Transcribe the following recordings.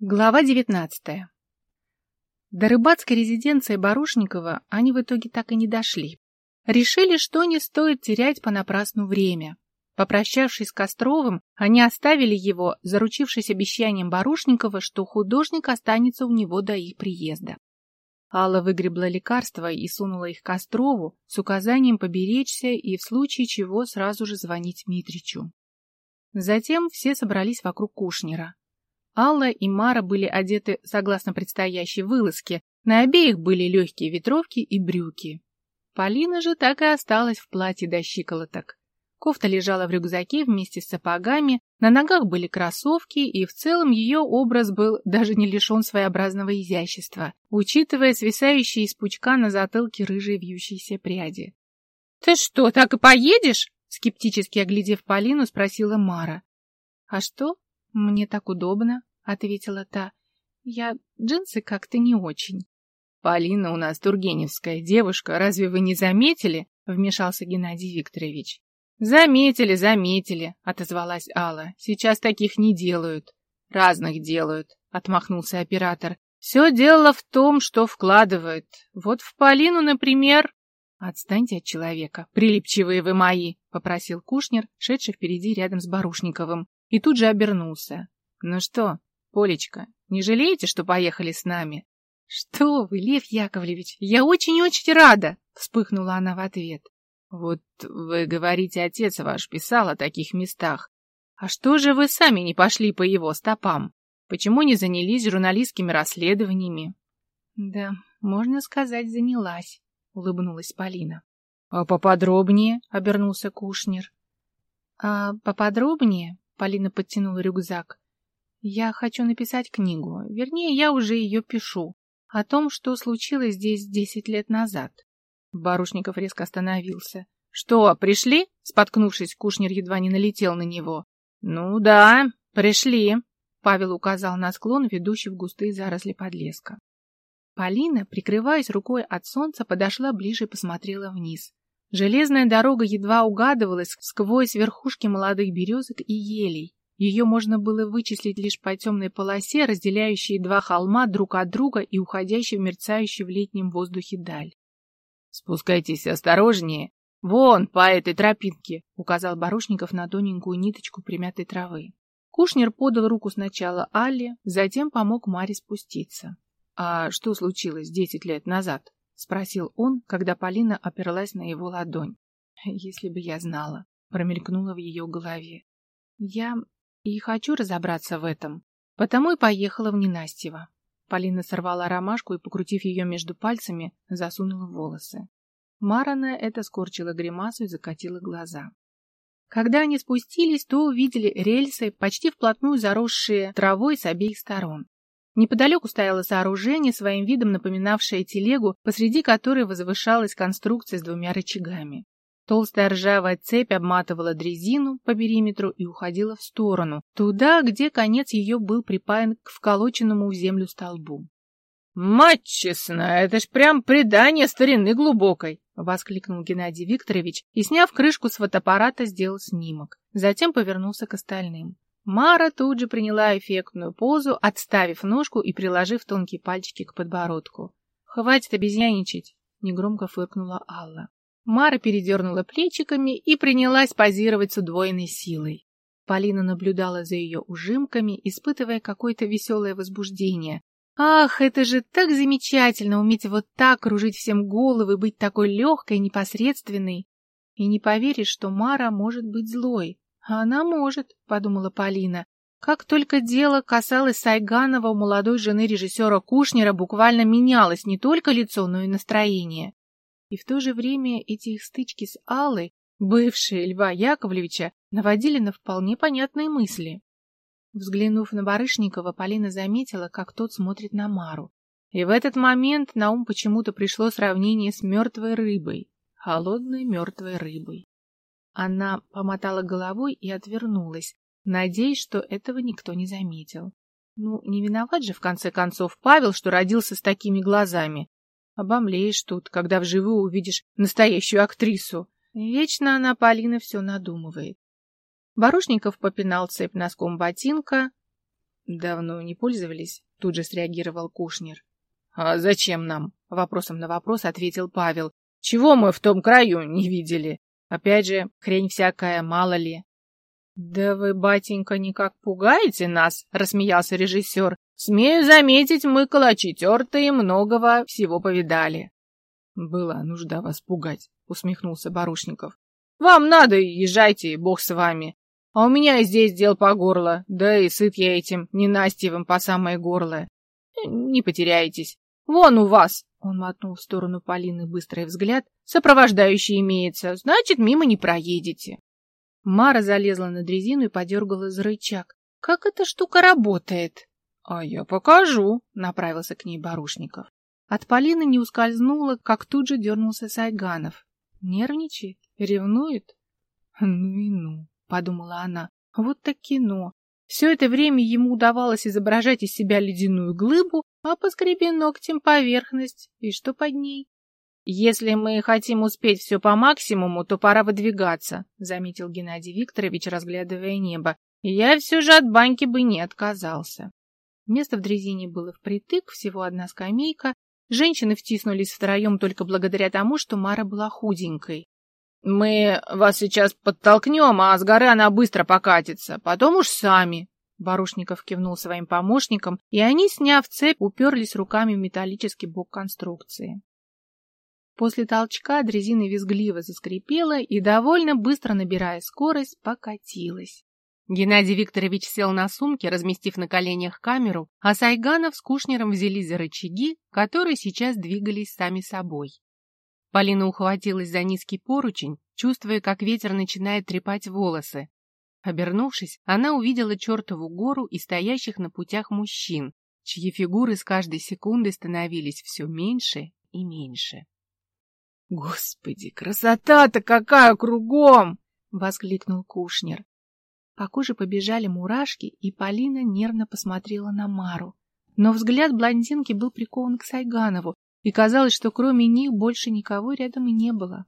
Глава девятнадцатая. До рыбацкой резиденции Барушникова они в итоге так и не дошли. Решили, что не стоит терять понапрасну время. Попрощавшись с Костровым, они оставили его, заручившись обещанием Барушникова, что художник останется у него до их приезда. Алла выгребла лекарства и сунула их Кострову с указанием поберечься и в случае чего сразу же звонить Митричу. Затем все собрались вокруг Кушнера. Алла и Мара были одеты согласно предстоящей вылазке, на обеих были легкие ветровки и брюки. Полина же так и осталась в платье до щиколоток. Кофта лежала в рюкзаке вместе с сапогами, на ногах были кроссовки, и в целом ее образ был даже не лишен своеобразного изящества, учитывая свисающие из пучка на затылке рыжие вьющиеся пряди. — Ты что, так и поедешь? — скептически оглядев Полину, спросила Мара. — А что? Мне так удобно ответила та. Я джинсы как-то не очень. Полина у нас тургеневская девушка, разве вы не заметили? Вмешался Геннадий Викторович. Заметили, заметили, отозвалась Алла. Сейчас таких не делают. Разных делают, отмахнулся оператор. Все дело в том, что вкладывают. Вот в Полину, например... Отстаньте от человека, прилипчивые вы мои, попросил Кушнер, шедший впереди рядом с Барушниковым, и тут же обернулся. Ну что, Полечка, не жалеете, что поехали с нами? Что вы, Лев Яковлевич, я очень-очень рада, вспыхнула она в ответ. Вот вы говорите, отец ваш писал о таких местах. А что же вы сами не пошли по его стопам? Почему не занялись журналистскими расследованиями? Да, можно сказать, занялась, улыбнулась Полина. А поподробнее, обернулся Кушнер. А поподробнее, Полина подтянула рюкзак. Я хочу написать книгу, вернее, я уже ее пишу, о том, что случилось здесь десять лет назад. Барушников резко остановился. «Что, пришли?» Споткнувшись, Кушнер едва не налетел на него. «Ну да, пришли», — Павел указал на склон, ведущий в густые заросли подлеска. Полина, прикрываясь рукой от солнца, подошла ближе и посмотрела вниз. Железная дорога едва угадывалась сквозь верхушки молодых березок и елей. Ее можно было вычислить лишь по темной полосе, разделяющей два холма друг от друга и уходящей в мерцающую в летнем воздухе даль. «Спускайтесь осторожнее. Вон, по этой тропинке», — указал Барушников на тоненькую ниточку примятой травы. Кушнер подал руку сначала Алле, затем помог Маре спуститься. «А что случилось десять лет назад?» — спросил он, когда Полина оперлась на его ладонь. «Если бы я знала», — промелькнуло в ее голове. «Я и хочу разобраться в этом. Потому и поехала в Ненастьево. Полина сорвала ромашку и, покрутив ее между пальцами, засунула волосы. Мара на это скорчила гримасу и закатила глаза. Когда они спустились, то увидели рельсы, почти вплотную заросшие травой с обеих сторон. Неподалеку стояло сооружение, своим видом напоминавшее телегу, посреди которой возвышалась конструкция с двумя рычагами. Толстая ржавая цепь обматывала дрезину по периметру и уходила в сторону, туда, где конец ее был припаян к вколоченному в землю столбу. «Мать честная, это ж прям предание старины глубокой!» — воскликнул Геннадий Викторович и, сняв крышку с фотоаппарата, сделал снимок. Затем повернулся к остальным. Мара тут же приняла эффектную позу, отставив ножку и приложив тонкие пальчики к подбородку. «Хватит обезьяничать!» — негромко фыркнула Алла. Мара передернула плечиками и принялась позировать с удвоенной силой. Полина наблюдала за ее ужимками, испытывая какое-то веселое возбуждение. Ах, это же так замечательно, уметь вот так кружить всем головы, быть такой легкой, непосредственной. И не поверишь, что Мара может быть злой. Она может, подумала Полина. Как только дело касалось Сайганова, у молодой жены режиссера Кушнера буквально менялось не только лицо, но и настроение. И в то же время эти их стычки с Аллой, бывшие Льва Яковлевича, наводили на вполне понятные мысли. Взглянув на Барышникова, Полина заметила, как тот смотрит на Мару. И в этот момент на ум почему-то пришло сравнение с мертвой рыбой, холодной мертвой рыбой. Она помотала головой и отвернулась, надеясь, что этого никто не заметил. Ну, не виноват же, в конце концов, Павел, что родился с такими глазами. Обомлеешь тут, когда вживую увидишь настоящую актрису. Вечно она, Полина, все надумывает. Барушников попинал цепь носком ботинка. Давно не пользовались? Тут же среагировал Кушнер. А зачем нам? Вопросом на вопрос ответил Павел. Чего мы в том краю не видели? Опять же, хрень всякая, мало ли. Да вы, батенька, никак пугаете нас, рассмеялся режиссер. Смею заметить, мы калачи тертые, многого всего повидали. Была нужда вас пугать, усмехнулся Барушников. Вам надо, езжайте, бог с вами. А у меня здесь дел по горло, да и сыт я этим ненастьевым по самое горло. Не потеряйтесь. Вон у вас, он мотнул в сторону Полины быстрый взгляд, сопровождающий имеется, значит, мимо не проедете. Мара залезла на дрезину и подергала за рычаг. Как эта штука работает? А я покажу, направился к ней Барушников. От Полины не ускользнуло, как тут же дернулся Сайганов. Нервничает? Ревнует? Ну и ну, подумала она. Вот так кино. Все это время ему удавалось изображать из себя ледяную глыбу, а поскреби ногтем поверхность. И что под ней? «Если мы хотим успеть все по максимуму, то пора выдвигаться», — заметил Геннадий Викторович, разглядывая небо. «Я все же от баньки бы не отказался». Место в дрезине было впритык, всего одна скамейка. Женщины втиснулись втроем только благодаря тому, что Мара была худенькой. «Мы вас сейчас подтолкнем, а с горы она быстро покатится. Потом уж сами». Барушников кивнул своим помощникам, и они, сняв цепь, уперлись руками в металлический бок конструкции. После толчка дрезина визгливо заскрипела и, довольно быстро набирая скорость, покатилась. Геннадий Викторович сел на сумке, разместив на коленях камеру, а Сайганов с Кушнером взялись за рычаги, которые сейчас двигались сами собой. Полина ухватилась за низкий поручень, чувствуя, как ветер начинает трепать волосы. Обернувшись, она увидела чертову гору и стоящих на путях мужчин, чьи фигуры с каждой секундой становились все меньше и меньше. «Господи, красота-то какая кругом!» — воскликнул Кушнер. По коже побежали мурашки, и Полина нервно посмотрела на Мару. Но взгляд блондинки был прикован к Сайганову, и казалось, что кроме них больше никого рядом и не было.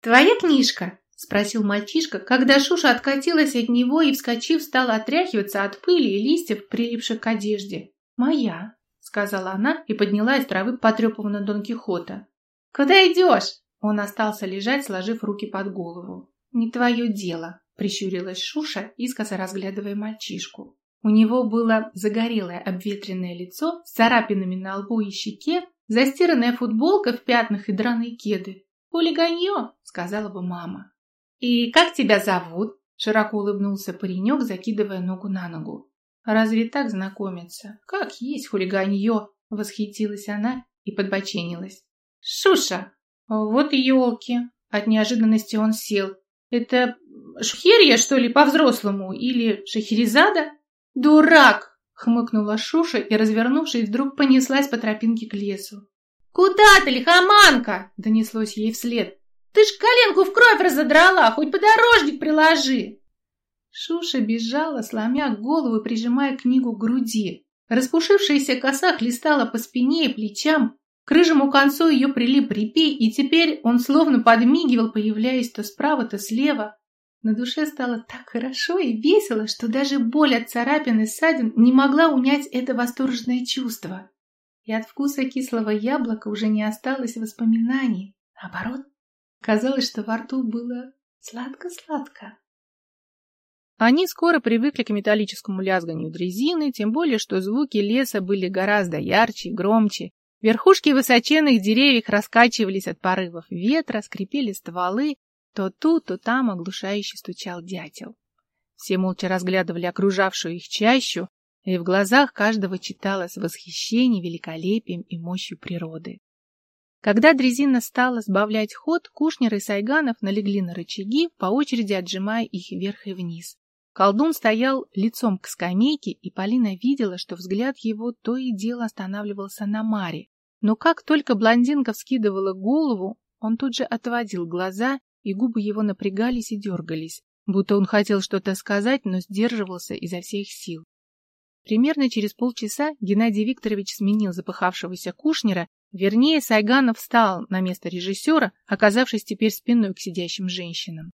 «Твоя книжка?» — спросил мальчишка, когда Шуша откатилась от него и, вскочив, стала отряхиваться от пыли и листьев, прилипших к одежде. «Моя», — сказала она и подняла из травы потрепанного Дон Кихота. «Куда идешь?» Он остался лежать, сложив руки под голову. «Не твое дело», Прищурилась Шуша, искоса разглядывая мальчишку. У него было загорелое обветренное лицо с царапинами на лбу и щеке, застиранная футболка в пятнах и драные кеды. «Хулиганье», — сказала бы мама. «И как тебя зовут?» — широко улыбнулся паренек, закидывая ногу на ногу. «Разве так знакомиться? Как есть хулиганье?» — восхитилась она и подбоченилась. «Шуша! Вот елки!» От неожиданности он сел. «Это Шхерья, что ли, по-взрослому? Или Шахерезада? Дурак! Хмыкнула Шуша и, развернувшись, вдруг понеслась по тропинке к лесу. «Куда ты, лихоманка?» — донеслось ей вслед. «Ты ж коленку в кровь разодрала, хоть подорожник приложи!» Шуша бежала, сломя голову и прижимая книгу к груди. Распушившаяся коса хлестала по спине и плечам, к рыжему концу ее прилип репей, и теперь он словно подмигивал, появляясь то справа, то слева. На душе стало так хорошо и весело, что даже боль от царапин и ссадин не могла унять это восторженное чувство. И от вкуса кислого яблока уже не осталось воспоминаний. Наоборот, казалось, что во рту было сладко-сладко. Они скоро привыкли к металлическому лязганию дрезины, тем более, что звуки леса были гораздо ярче и громче. Верхушки высоченных деревьев раскачивались от порывов ветра, скрипели стволы, то тут, то там оглушающе стучал дятел. Все молча разглядывали окружавшую их чащу, и в глазах каждого читалось восхищение великолепием и мощью природы. Когда дрезина стала сбавлять ход, Кушнер и Сайганов налегли на рычаги, по очереди отжимая их вверх и вниз. Колдун стоял лицом к скамейке, и Полина видела, что взгляд его то и дело останавливался на Маре. Но как только блондинка вскидывала голову, он тут же отводил глаза и губы его напрягались и дергались, будто он хотел что-то сказать, но сдерживался изо всех сил. Примерно через полчаса Геннадий Викторович сменил запыхавшегося Кушнера, вернее, Сайганов встал на место режиссера, оказавшись теперь спиной к сидящим женщинам.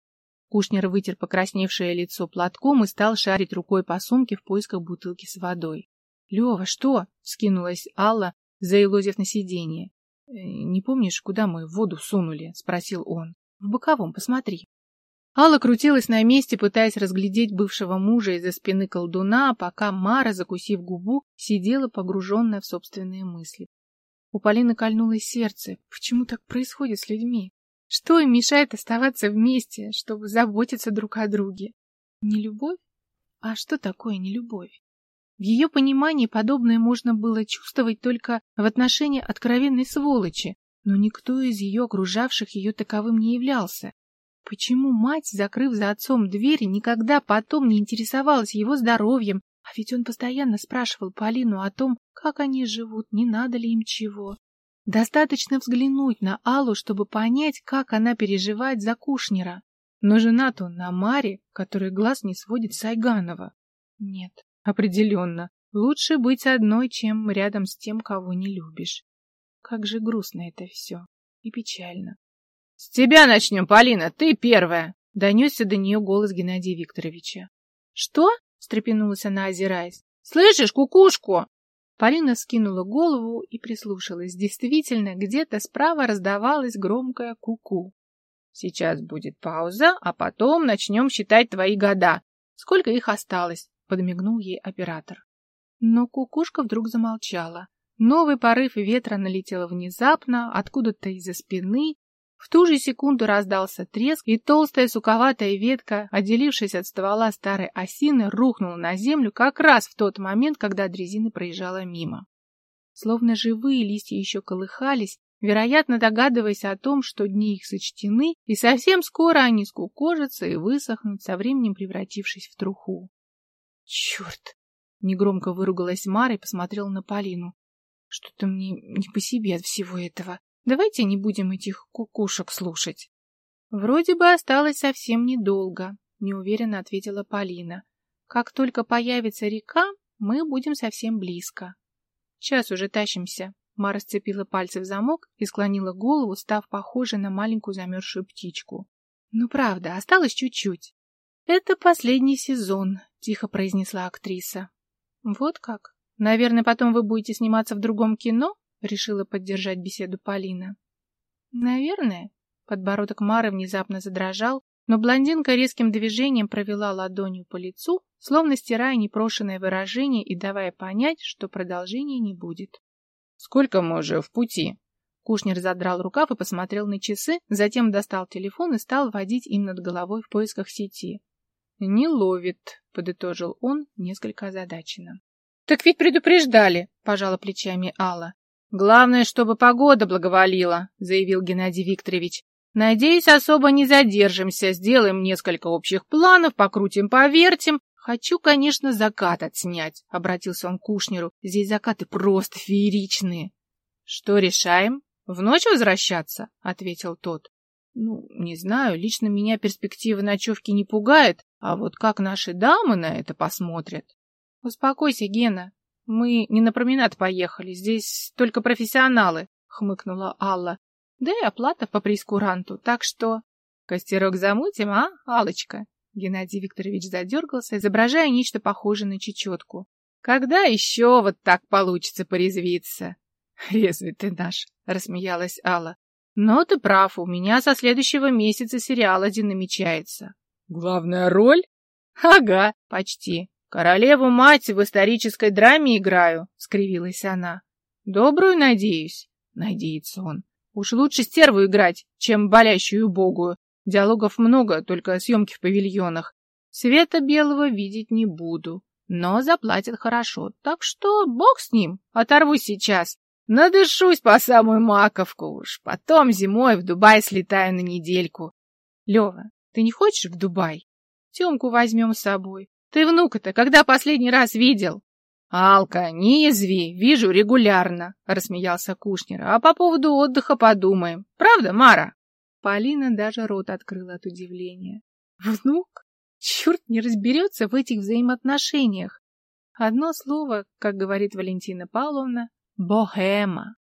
Кушнер вытер покрасневшее лицо платком и стал шарить рукой по сумке в поисках бутылки с водой. — Лева, что? — скинулась Алла, заилозив на сиденье. «Э, — Не помнишь, куда мы воду сунули? — спросил он. — В боковом, посмотри. Алла крутилась на месте, пытаясь разглядеть бывшего мужа из-за спины колдуна, пока Мара, закусив губу, сидела погруженная в собственные мысли. У Полины кольнулось сердце. Почему так происходит с людьми? Что им мешает оставаться вместе, чтобы заботиться друг о друге? Не любовь? А что такое нелюбовь? В ее понимании подобное можно было чувствовать только в отношении откровенной сволочи, но никто из ее окружавших ее таковым не являлся. Почему мать, закрыв за отцом дверь, никогда потом не интересовалась его здоровьем, а ведь он постоянно спрашивал Полину о том, как они живут, не надо ли им чего. Достаточно взглянуть на Аллу, чтобы понять, как она переживает за Кушнера. Но женат он на Маре, который глаз не сводит с Айганова. Нет, определенно. Лучше быть одной, чем рядом с тем, кого не любишь. Как же грустно это все. И печально. — С тебя начнем, Полина, ты первая! — донесся до нее голос Геннадия Викторовича. — Что? — встрепенулась она, озираясь. — Слышишь, кукушку? Полина скинула голову и прислушалась. Действительно, где-то справа раздавалось громкое куку. -ку. Сейчас будет пауза, а потом начнем считать твои года. Сколько их осталось? Подмигнул ей оператор. Но кукушка вдруг замолчала. Новый порыв ветра налетел внезапно, откуда-то из-за спины, в ту же секунду раздался треск, и толстая суковатая ветка, отделившись от ствола старой осины, рухнула на землю как раз в тот момент, когда дрезина проезжала мимо. Словно живые листья еще колыхались, вероятно, догадываясь о том, что дни их сочтены, и совсем скоро они скукожатся и высохнут, со временем превратившись в труху. «Черт!» — негромко выругалась Мара и посмотрела на Полину. «Что-то мне не по себе от всего этого. Давайте не будем этих кукушек слушать. Вроде бы осталось совсем недолго, неуверенно ответила Полина. Как только появится река, мы будем совсем близко. Час уже тащимся. Мара сцепила пальцы в замок и склонила голову, став похожей на маленькую замерзшую птичку. Ну правда, осталось чуть-чуть. Это последний сезон, тихо произнесла актриса. Вот как? Наверное, потом вы будете сниматься в другом кино? — решила поддержать беседу Полина. «Наверное». Подбородок Мары внезапно задрожал, но блондинка резким движением провела ладонью по лицу, словно стирая непрошенное выражение и давая понять, что продолжения не будет. «Сколько мы уже в пути?» Кушнер задрал рукав и посмотрел на часы, затем достал телефон и стал водить им над головой в поисках сети. «Не ловит», — подытожил он несколько озадаченно. «Так ведь предупреждали», — пожала плечами Алла. «Главное, чтобы погода благоволила», — заявил Геннадий Викторович. «Надеюсь, особо не задержимся, сделаем несколько общих планов, покрутим, повертим. Хочу, конечно, закат отснять», — обратился он к Кушнеру. «Здесь закаты просто фееричные». «Что решаем? В ночь возвращаться?» — ответил тот. «Ну, не знаю, лично меня перспектива ночевки не пугает, а вот как наши дамы на это посмотрят?» «Успокойся, Гена, «Мы не на променад поехали, здесь только профессионалы», — хмыкнула Алла. «Да и оплата по прескуранту, так что...» «Костерок замутим, а, Алочка?» Геннадий Викторович задергался, изображая нечто похожее на чечетку. «Когда еще вот так получится порезвиться?» «Резвый ты наш», — рассмеялась Алла. «Но ты прав, у меня со следующего месяца сериал один намечается». «Главная роль?» «Ага, почти. «Королеву-мать в исторической драме играю», — скривилась она. «Добрую, надеюсь?» — надеется он. «Уж лучше стерву играть, чем болящую убогую. Диалогов много, только съемки в павильонах. Света белого видеть не буду, но заплатят хорошо, так что бог с ним, оторвусь сейчас. Надышусь по самую маковку уж, потом зимой в Дубай слетаю на недельку. Лева, ты не хочешь в Дубай? Темку возьмем с собой. Ты внука-то когда последний раз видел? Алка, не язви, вижу регулярно, рассмеялся Кушнер. А по поводу отдыха подумаем. Правда, Мара? Полина даже рот открыла от удивления. Внук? Черт не разберется в этих взаимоотношениях. Одно слово, как говорит Валентина Павловна, богема.